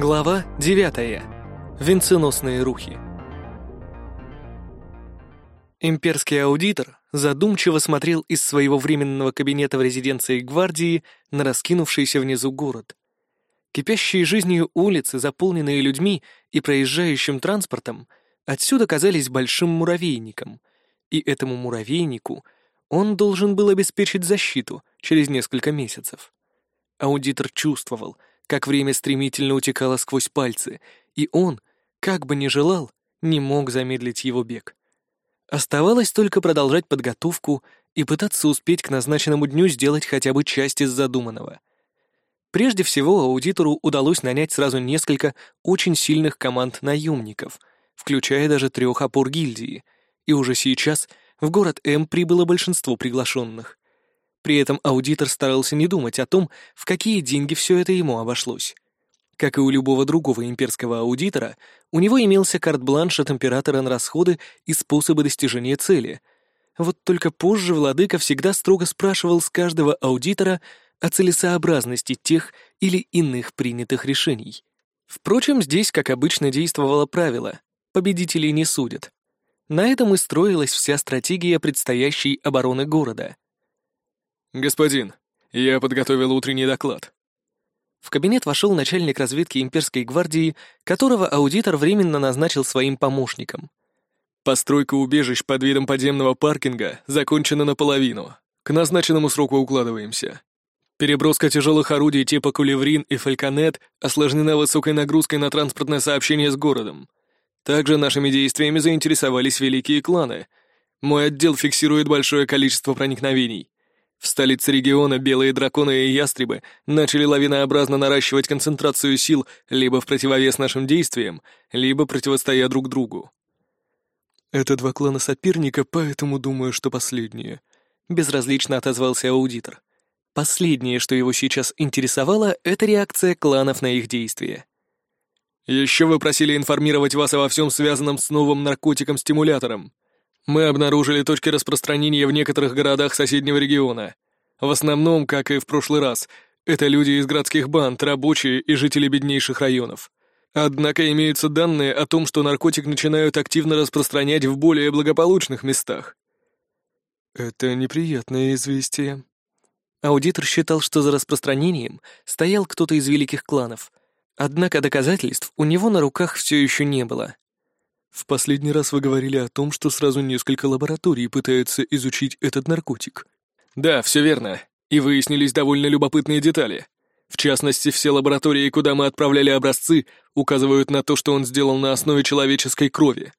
Глава 9. Венценосные рухи. Имперский аудитор задумчиво смотрел из своего временного кабинета в резиденции гвардии на раскинувшийся внизу город. Кипящие жизнью улицы, заполненные людьми и проезжающим транспортом, отсюда казались большим муравейником, и этому муравейнику он должен был обеспечить защиту через несколько месяцев. Аудитор чувствовал, как время стремительно утекало сквозь пальцы, и он, как бы ни желал, не мог замедлить его бег. Оставалось только продолжать подготовку и пытаться успеть к назначенному дню сделать хотя бы часть из задуманного. Прежде всего, аудитору удалось нанять сразу несколько очень сильных команд наемников, включая даже трех опор гильдии, и уже сейчас в город М прибыло большинство приглашенных. При этом аудитор старался не думать о том, в какие деньги все это ему обошлось. Как и у любого другого имперского аудитора, у него имелся карт-бланш от императора на расходы и способы достижения цели. Вот только позже владыка всегда строго спрашивал с каждого аудитора о целесообразности тех или иных принятых решений. Впрочем, здесь, как обычно, действовало правило «победителей не судят». На этом и строилась вся стратегия предстоящей обороны города — «Господин, я подготовил утренний доклад». В кабинет вошел начальник разведки имперской гвардии, которого аудитор временно назначил своим помощником. «Постройка убежищ под видом подземного паркинга закончена наполовину. К назначенному сроку укладываемся. Переброска тяжелых орудий типа Кулеврин и Фальконет осложнена высокой нагрузкой на транспортное сообщение с городом. Также нашими действиями заинтересовались великие кланы. Мой отдел фиксирует большое количество проникновений. В столице региона белые драконы и ястребы начали лавинообразно наращивать концентрацию сил либо в противовес нашим действиям, либо противостоя друг другу. «Это два клана соперника, поэтому думаю, что последнее», — безразлично отозвался аудитор. Последнее, что его сейчас интересовало, — это реакция кланов на их действия. «Еще вы просили информировать вас обо всем связанном с новым наркотиком-стимулятором. Мы обнаружили точки распространения в некоторых городах соседнего региона. В основном, как и в прошлый раз, это люди из городских банд, рабочие и жители беднейших районов. Однако имеются данные о том, что наркотик начинают активно распространять в более благополучных местах. Это неприятное известие. Аудитор считал, что за распространением стоял кто-то из великих кланов. Однако доказательств у него на руках все еще не было. В последний раз вы говорили о том, что сразу несколько лабораторий пытаются изучить этот наркотик. Да, все верно. И выяснились довольно любопытные детали. В частности, все лаборатории, куда мы отправляли образцы, указывают на то, что он сделал на основе человеческой крови.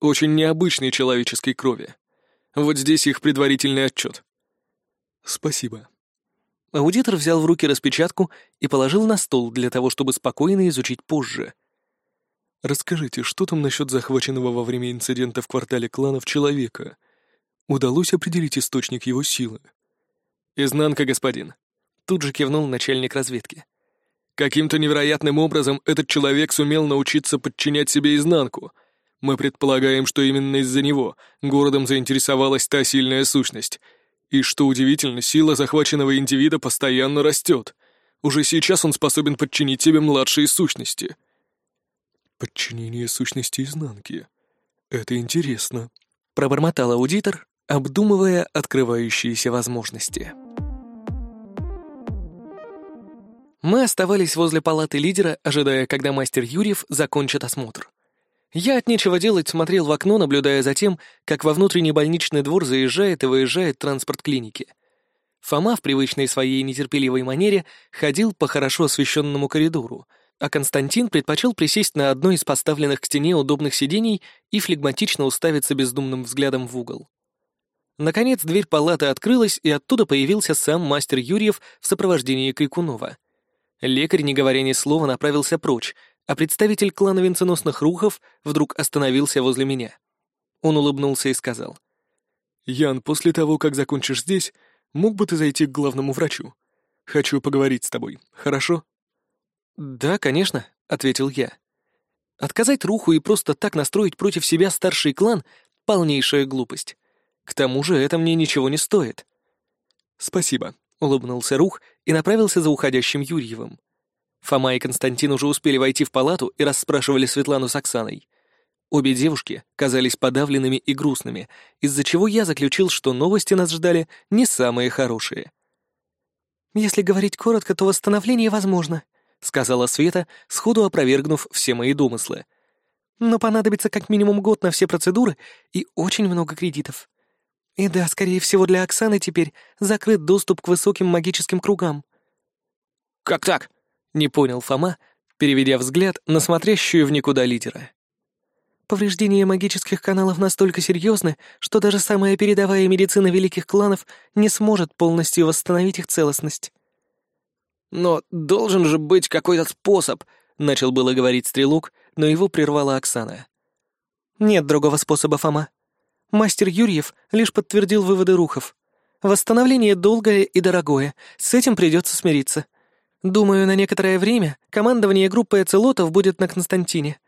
Очень необычной человеческой крови. Вот здесь их предварительный отчет. Спасибо. Аудитор взял в руки распечатку и положил на стол для того, чтобы спокойно изучить позже — Расскажите, что там насчет захваченного во время инцидента в квартале кланов человека? Удалось определить источник его силы? Изнанка, господин. Тут же кивнул начальник разведки. Каким-то невероятным образом этот человек сумел научиться подчинять себе изнанку. Мы предполагаем, что именно из-за него городом заинтересовалась та сильная сущность. И что удивительно, сила захваченного индивида постоянно растет. Уже сейчас он способен подчинить себе младшие сущности — Подчинение сущности изнанки. Это интересно. Пробормотал аудитор, обдумывая открывающиеся возможности. Мы оставались возле палаты лидера, ожидая, когда мастер Юрьев закончит осмотр. Я от нечего делать смотрел в окно, наблюдая за тем, как во внутренний больничный двор заезжает и выезжает транспорт клиники. Фома в привычной своей нетерпеливой манере ходил по хорошо освещенному коридору, а Константин предпочел присесть на одно из поставленных к стене удобных сидений и флегматично уставиться бездумным взглядом в угол. Наконец дверь палаты открылась, и оттуда появился сам мастер Юрьев в сопровождении Крикунова. Лекарь, не говоря ни слова, направился прочь, а представитель клана венценосных рухов вдруг остановился возле меня. Он улыбнулся и сказал. «Ян, после того, как закончишь здесь, мог бы ты зайти к главному врачу? Хочу поговорить с тобой, хорошо?» «Да, конечно», — ответил я. Отказать Руху и просто так настроить против себя старший клан — полнейшая глупость. К тому же это мне ничего не стоит. «Спасибо», — улыбнулся Рух и направился за уходящим Юрьевым. Фома и Константин уже успели войти в палату и расспрашивали Светлану с Оксаной. Обе девушки казались подавленными и грустными, из-за чего я заключил, что новости нас ждали не самые хорошие. «Если говорить коротко, то восстановление возможно», — сказала Света, сходу опровергнув все мои домыслы. «Но понадобится как минимум год на все процедуры и очень много кредитов. И да, скорее всего, для Оксаны теперь закрыт доступ к высоким магическим кругам». «Как так?» — не понял Фома, переведя взгляд на смотрящую в никуда лидера. Повреждения магических каналов настолько серьезны, что даже самая передовая медицина великих кланов не сможет полностью восстановить их целостность. «Но должен же быть какой-то способ», — начал было говорить Стрелок, но его прервала Оксана. «Нет другого способа, Фома. Мастер Юрьев лишь подтвердил выводы Рухов. Восстановление долгое и дорогое, с этим придется смириться. Думаю, на некоторое время командование группы Эцелотов будет на Константине.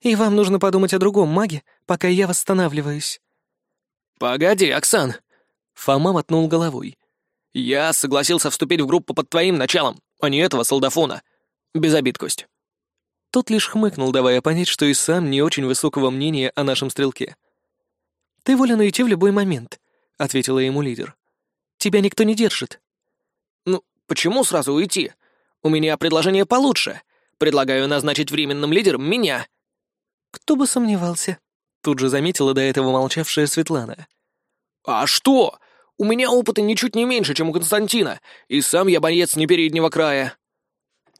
И вам нужно подумать о другом маге, пока я восстанавливаюсь». «Погоди, Оксан!» Фома мотнул головой. «Я согласился вступить в группу под твоим началом, а не этого солдафона. Без обид, Кость». Тот лишь хмыкнул, давая понять, что и сам не очень высокого мнения о нашем стрелке. «Ты волен уйти в любой момент», — ответила ему лидер. «Тебя никто не держит». «Ну, почему сразу уйти? У меня предложение получше. Предлагаю назначить временным лидером меня». «Кто бы сомневался», — тут же заметила до этого молчавшая Светлана. «А что? У меня опыта ничуть не меньше, чем у Константина, и сам я боец не переднего края».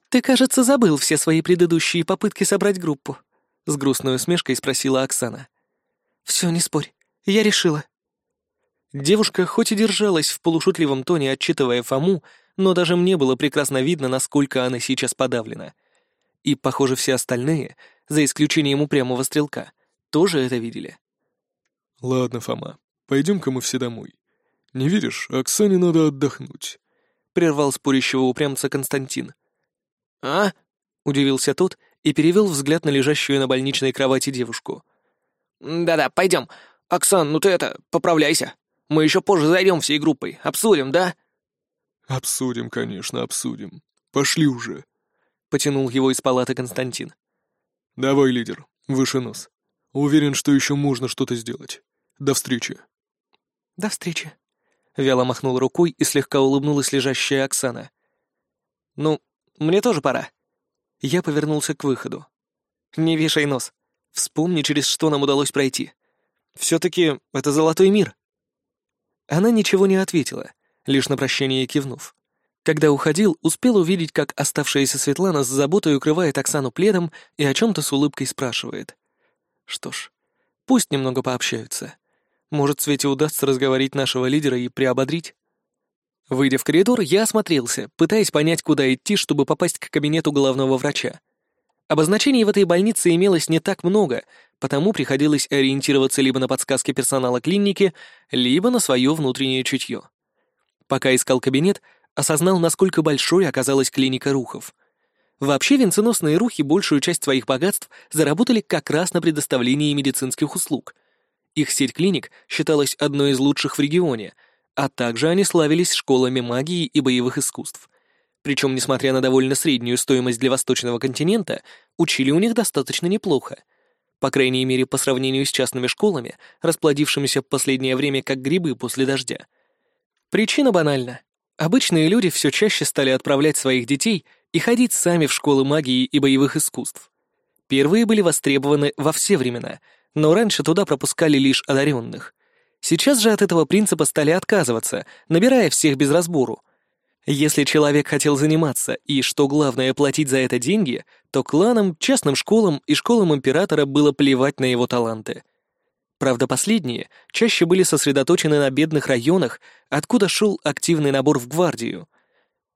«Ты, кажется, забыл все свои предыдущие попытки собрать группу», — с грустной усмешкой спросила Оксана. «Все, не спорь, я решила». Девушка хоть и держалась в полушутливом тоне, отчитывая Фому, но даже мне было прекрасно видно, насколько она сейчас подавлена. И, похоже, все остальные за исключением упрямого стрелка, тоже это видели. «Ладно, Фома, пойдем-ка мы все домой. Не видишь, Оксане надо отдохнуть», — прервал спорящего упрямца Константин. «А?» — удивился тот и перевел взгляд на лежащую на больничной кровати девушку. «Да-да, пойдем. Оксан, ну ты это, поправляйся. Мы еще позже зайдем всей группой. Обсудим, да?» «Обсудим, конечно, обсудим. Пошли уже», — потянул его из палаты Константин. «Давай, лидер, выше нос. Уверен, что еще можно что-то сделать. До встречи». «До встречи», — вяло махнула рукой и слегка улыбнулась лежащая Оксана. «Ну, мне тоже пора». Я повернулся к выходу. «Не вешай нос. Вспомни, через что нам удалось пройти. Все-таки это золотой мир». Она ничего не ответила, лишь на прощание кивнув. Когда уходил, успел увидеть, как оставшаяся Светлана с заботой укрывает Оксану пледом и о чем-то с улыбкой спрашивает. Что ж, пусть немного пообщаются. Может, Свете удастся разговорить нашего лидера и приободрить? Выйдя в коридор, я осмотрелся, пытаясь понять, куда идти, чтобы попасть к кабинету головного врача. Обозначений в этой больнице имелось не так много, потому приходилось ориентироваться либо на подсказки персонала клиники, либо на свое внутреннее чутье. Пока искал кабинет, осознал, насколько большой оказалась клиника рухов. Вообще венценосные рухи большую часть своих богатств заработали как раз на предоставлении медицинских услуг. Их сеть клиник считалась одной из лучших в регионе, а также они славились школами магии и боевых искусств. Причем, несмотря на довольно среднюю стоимость для восточного континента, учили у них достаточно неплохо. По крайней мере, по сравнению с частными школами, расплодившимися в последнее время как грибы после дождя. Причина банальна. Обычные люди все чаще стали отправлять своих детей и ходить сами в школы магии и боевых искусств. Первые были востребованы во все времена, но раньше туда пропускали лишь одаренных. Сейчас же от этого принципа стали отказываться, набирая всех без разбору. Если человек хотел заниматься и, что главное, платить за это деньги, то кланам, частным школам и школам императора было плевать на его таланты — Правда, последние чаще были сосредоточены на бедных районах, откуда шел активный набор в гвардию.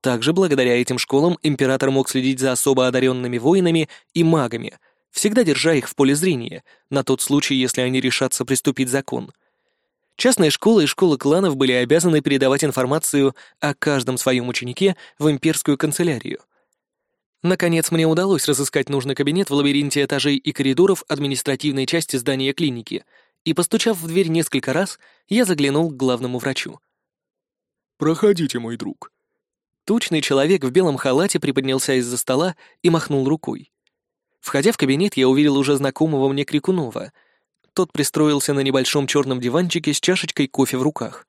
Также благодаря этим школам император мог следить за особо одаренными воинами и магами, всегда держа их в поле зрения, на тот случай, если они решатся приступить закон. Частные школы и школы кланов были обязаны передавать информацию о каждом своем ученике в имперскую канцелярию. Наконец, мне удалось разыскать нужный кабинет в лабиринте этажей и коридоров административной части здания клиники — и, постучав в дверь несколько раз, я заглянул к главному врачу. «Проходите, мой друг. Тучный человек в белом халате приподнялся из-за стола и махнул рукой. Входя в кабинет, я увидел уже знакомого мне Крикунова. Тот пристроился на небольшом черном диванчике с чашечкой кофе в руках.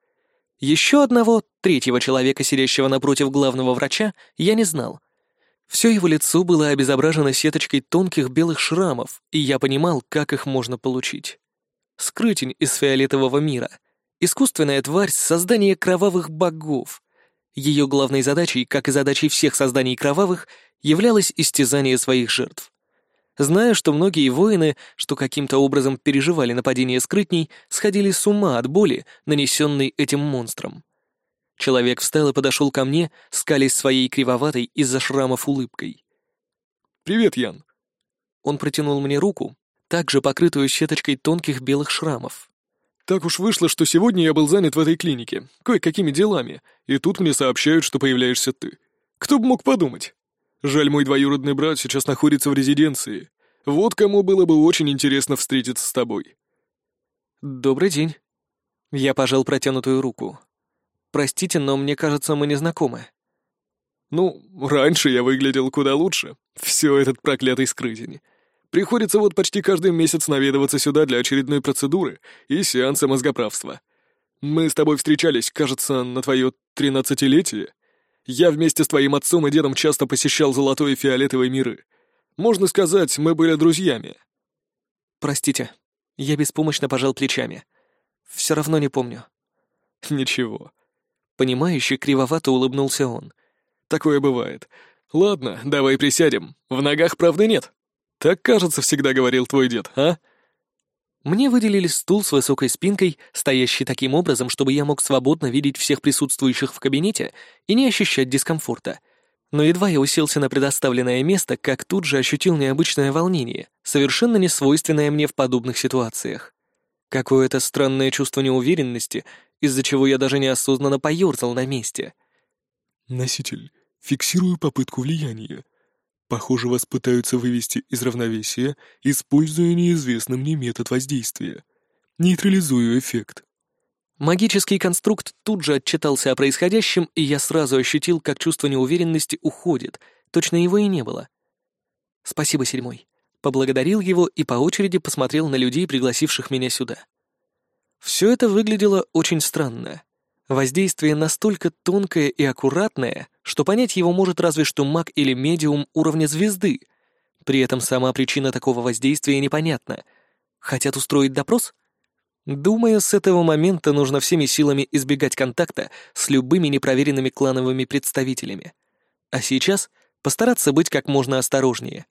Еще одного, третьего человека, сидящего напротив главного врача, я не знал. Все его лицо было обезображено сеточкой тонких белых шрамов, и я понимал, как их можно получить. Скрытень из фиолетового мира. Искусственная тварь создания кровавых богов. Ее главной задачей, как и задачей всех созданий кровавых, являлось истязание своих жертв. Знаю, что многие воины, что каким-то образом переживали нападение скрытней, сходили с ума от боли, нанесенной этим монстром. Человек встал и подошел ко мне, скалясь своей кривоватой из-за шрамов улыбкой. «Привет, Ян». Он протянул мне руку, также покрытую сеточкой тонких белых шрамов. «Так уж вышло, что сегодня я был занят в этой клинике, кое-какими делами, и тут мне сообщают, что появляешься ты. Кто бы мог подумать?» Жаль, мой двоюродный брат сейчас находится в резиденции. Вот кому было бы очень интересно встретиться с тобой». «Добрый день». Я пожал протянутую руку. «Простите, но мне кажется, мы не знакомы». «Ну, раньше я выглядел куда лучше. Все этот проклятый скрытень. Приходится вот почти каждый месяц наведываться сюда для очередной процедуры и сеанса мозгоправства. Мы с тобой встречались, кажется, на твое тринадцатилетие. Я вместе с твоим отцом и дедом часто посещал золотой и фиолетовый миры. Можно сказать, мы были друзьями». «Простите, я беспомощно пожал плечами. Все равно не помню». «Ничего». Понимающе кривовато улыбнулся он. «Такое бывает. Ладно, давай присядем. В ногах правды нет. Так, кажется, всегда говорил твой дед, а?» Мне выделили стул с высокой спинкой, стоящий таким образом, чтобы я мог свободно видеть всех присутствующих в кабинете и не ощущать дискомфорта. Но едва я уселся на предоставленное место, как тут же ощутил необычное волнение, совершенно несвойственное мне в подобных ситуациях. Какое-то странное чувство неуверенности, из-за чего я даже неосознанно поёрзал на месте. «Носитель, фиксирую попытку влияния», Похоже, вас пытаются вывести из равновесия, используя неизвестный мне метод воздействия. Нейтрализую эффект. Магический конструкт тут же отчитался о происходящем, и я сразу ощутил, как чувство неуверенности уходит. Точно его и не было. «Спасибо, седьмой». Поблагодарил его и по очереди посмотрел на людей, пригласивших меня сюда. Все это выглядело очень странно. Воздействие настолько тонкое и аккуратное, что понять его может разве что маг или медиум уровня звезды. При этом сама причина такого воздействия непонятна. Хотят устроить допрос? Думаю, с этого момента нужно всеми силами избегать контакта с любыми непроверенными клановыми представителями. А сейчас постараться быть как можно осторожнее.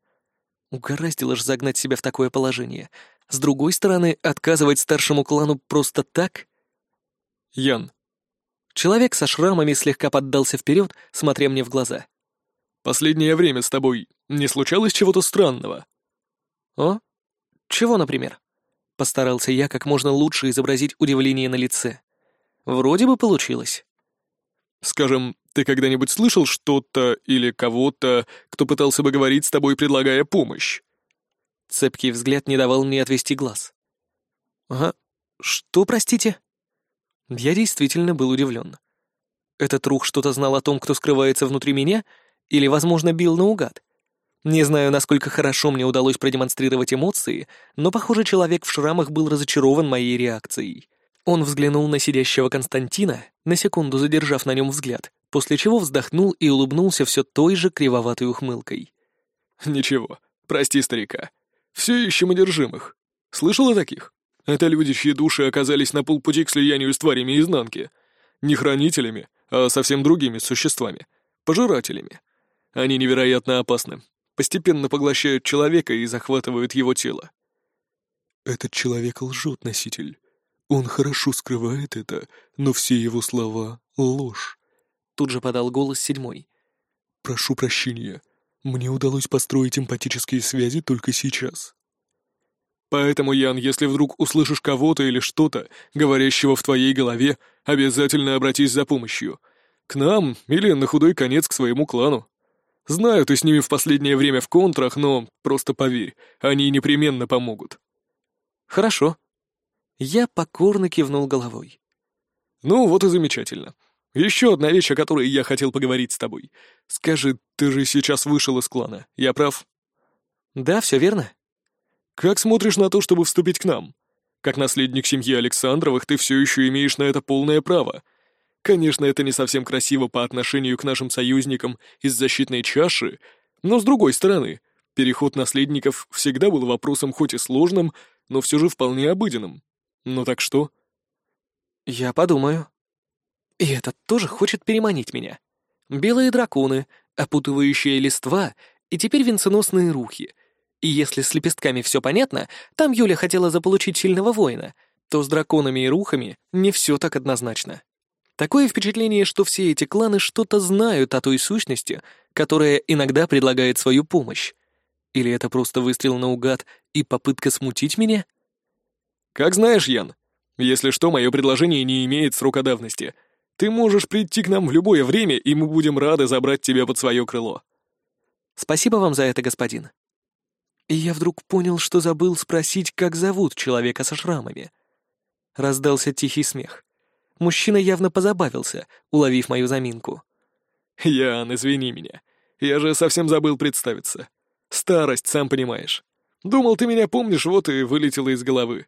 Угораздило ж загнать себя в такое положение. С другой стороны, отказывать старшему клану просто так? Ян, Человек со шрамами слегка поддался вперед, смотря мне в глаза. «Последнее время с тобой не случалось чего-то странного?» «О? Чего, например?» Постарался я как можно лучше изобразить удивление на лице. Вроде бы получилось. «Скажем, ты когда-нибудь слышал что-то или кого-то, кто пытался бы говорить с тобой, предлагая помощь?» Цепкий взгляд не давал мне отвести глаз. «Ага. Что, простите?» Я действительно был удивлен. Этот рух что-то знал о том, кто скрывается внутри меня, или, возможно, бил наугад. Не знаю, насколько хорошо мне удалось продемонстрировать эмоции, но, похоже, человек в шрамах был разочарован моей реакцией. Он взглянул на сидящего Константина, на секунду задержав на нем взгляд, после чего вздохнул и улыбнулся все той же кривоватой ухмылкой. «Ничего, прости старика. Все ищем одержимых. Слышал о таких?» Это люди, чьи души оказались на полпути к слиянию с тварями изнанки. Не хранителями, а совсем другими существами. Пожирателями. Они невероятно опасны. Постепенно поглощают человека и захватывают его тело. Этот человек лжет, носитель. Он хорошо скрывает это, но все его слова — ложь. Тут же подал голос седьмой. «Прошу прощения. Мне удалось построить эмпатические связи только сейчас. Поэтому, Ян, если вдруг услышишь кого-то или что-то, говорящего в твоей голове, обязательно обратись за помощью. К нам или на худой конец к своему клану. Знаю, ты с ними в последнее время в контрах, но просто поверь, они непременно помогут». «Хорошо». Я покорно кивнул головой. «Ну, вот и замечательно. Еще одна вещь, о которой я хотел поговорить с тобой. Скажи, ты же сейчас вышел из клана, я прав?» «Да, все верно». «Как смотришь на то, чтобы вступить к нам? Как наследник семьи Александровых ты все еще имеешь на это полное право. Конечно, это не совсем красиво по отношению к нашим союзникам из защитной чаши, но с другой стороны, переход наследников всегда был вопросом хоть и сложным, но все же вполне обыденным. Ну так что?» «Я подумаю». И этот тоже хочет переманить меня. Белые драконы, опутывающие листва и теперь венценосные рухи. И если с лепестками все понятно, там Юля хотела заполучить сильного воина, то с драконами и рухами не все так однозначно. Такое впечатление, что все эти кланы что-то знают о той сущности, которая иногда предлагает свою помощь. Или это просто выстрел наугад и попытка смутить меня? «Как знаешь, Ян. Если что, мое предложение не имеет срока давности. Ты можешь прийти к нам в любое время, и мы будем рады забрать тебя под свое крыло». «Спасибо вам за это, господин». И я вдруг понял, что забыл спросить, как зовут человека со шрамами. Раздался тихий смех. Мужчина явно позабавился, уловив мою заминку. «Ян, извини меня. Я же совсем забыл представиться. Старость, сам понимаешь. Думал, ты меня помнишь, вот и вылетело из головы.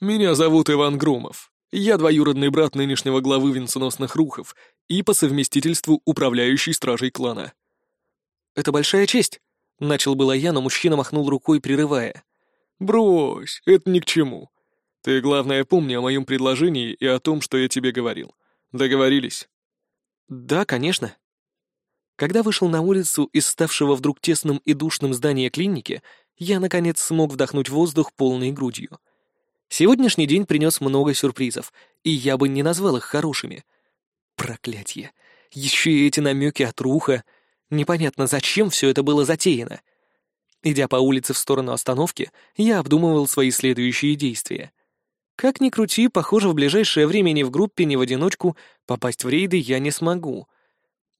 Меня зовут Иван Громов. Я двоюродный брат нынешнего главы венценосных рухов и по совместительству управляющий стражей клана. «Это большая честь», — начал было я, но мужчина махнул рукой, прерывая. «Брось, это ни к чему. Ты, главное, помни о моем предложении и о том, что я тебе говорил. Договорились?» «Да, конечно». Когда вышел на улицу из ставшего вдруг тесным и душным здания клиники, я, наконец, смог вдохнуть воздух полной грудью — Сегодняшний день принес много сюрпризов, и я бы не назвал их хорошими. Проклятье. Еще и эти намеки от руха. Непонятно, зачем все это было затеяно. Идя по улице в сторону остановки, я обдумывал свои следующие действия. Как ни крути, похоже, в ближайшее время ни в группе, ни в одиночку попасть в рейды я не смогу.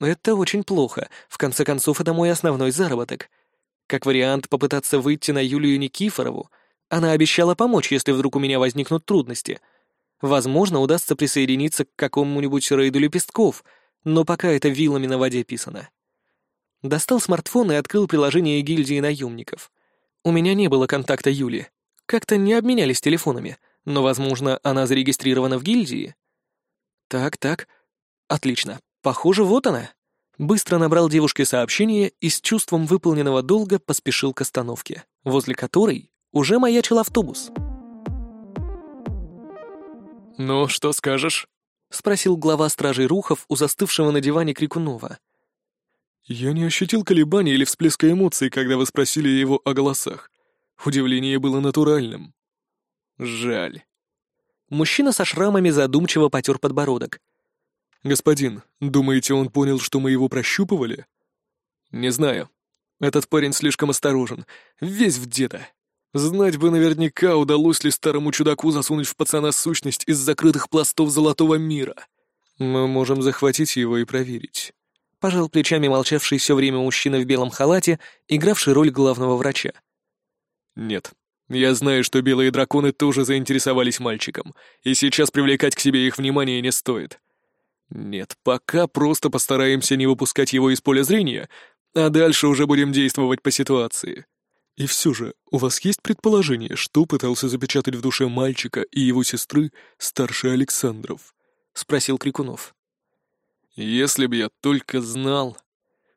Это очень плохо, в конце концов, это мой основной заработок. Как вариант попытаться выйти на Юлию Никифорову — она обещала помочь, если вдруг у меня возникнут трудности. Возможно, удастся присоединиться к какому-нибудь рейду лепестков, но пока это вилами на воде писано. Достал смартфон и открыл приложение гильдии наемников. У меня не было контакта Юли. Как-то не обменялись телефонами, но, возможно, она зарегистрирована в гильдии. Так, так. Отлично. Похоже, вот она. Быстро набрал девушке сообщение и с чувством выполненного долга поспешил к остановке, возле которой уже маячил автобус. «Ну, что скажешь?» — спросил глава стражей Рухов у застывшего на диване Крикунова. «Я не ощутил колебаний или всплеска эмоций, когда вы спросили его о голосах. Удивление было натуральным. Жаль». Мужчина со шрамами задумчиво потер подбородок. «Господин, думаете, он понял, что мы его прощупывали?» «Не знаю. Этот парень слишком осторожен, весь в деда». Знать бы наверняка, удалось ли старому чудаку засунуть в пацана сущность из закрытых пластов золотого мира. Мы можем захватить его и проверить. Пожал плечами молчавший все время мужчина в белом халате, игравший роль главного врача. Нет. Я знаю, что белые драконы тоже заинтересовались мальчиком, и сейчас привлекать к себе их внимание не стоит. Нет, пока просто постараемся не выпускать его из поля зрения, а дальше уже будем действовать по ситуации. И все же, у вас есть предположение, что пытался запечатать в душе мальчика и его сестры старший Александров? Спросил Крикунов. Если б я только знал.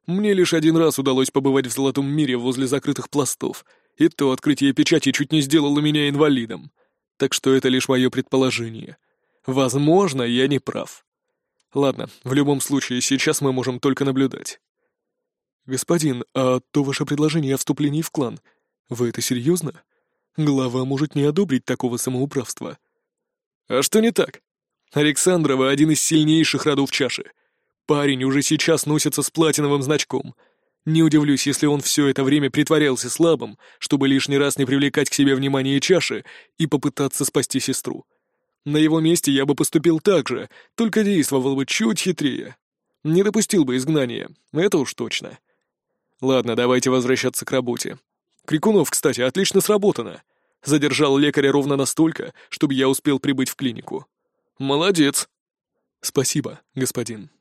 Мне лишь один раз удалось побывать в Золотом мире возле закрытых пластов, и то открытие печати чуть не сделало меня инвалидом. Так что это лишь мое предположение. Возможно, я не прав. Ладно, в любом случае, сейчас мы можем только наблюдать. «Господин, а то ваше предложение о вступлении в клан, вы это серьезно? Глава может не одобрить такого самоуправства». «А что не так? Александрова — один из сильнейших родов чаши. Парень уже сейчас носится с платиновым значком. Не удивлюсь, если он все это время притворялся слабым, чтобы лишний раз не привлекать к себе внимание чаши и попытаться спасти сестру. На его месте я бы поступил так же, только действовал бы чуть хитрее. Не допустил бы изгнания, это уж точно». Ладно, давайте возвращаться к работе. Крикунов, кстати, отлично сработано. Задержал лекаря ровно настолько, чтобы я успел прибыть в клинику. Молодец. «Спасибо, господин».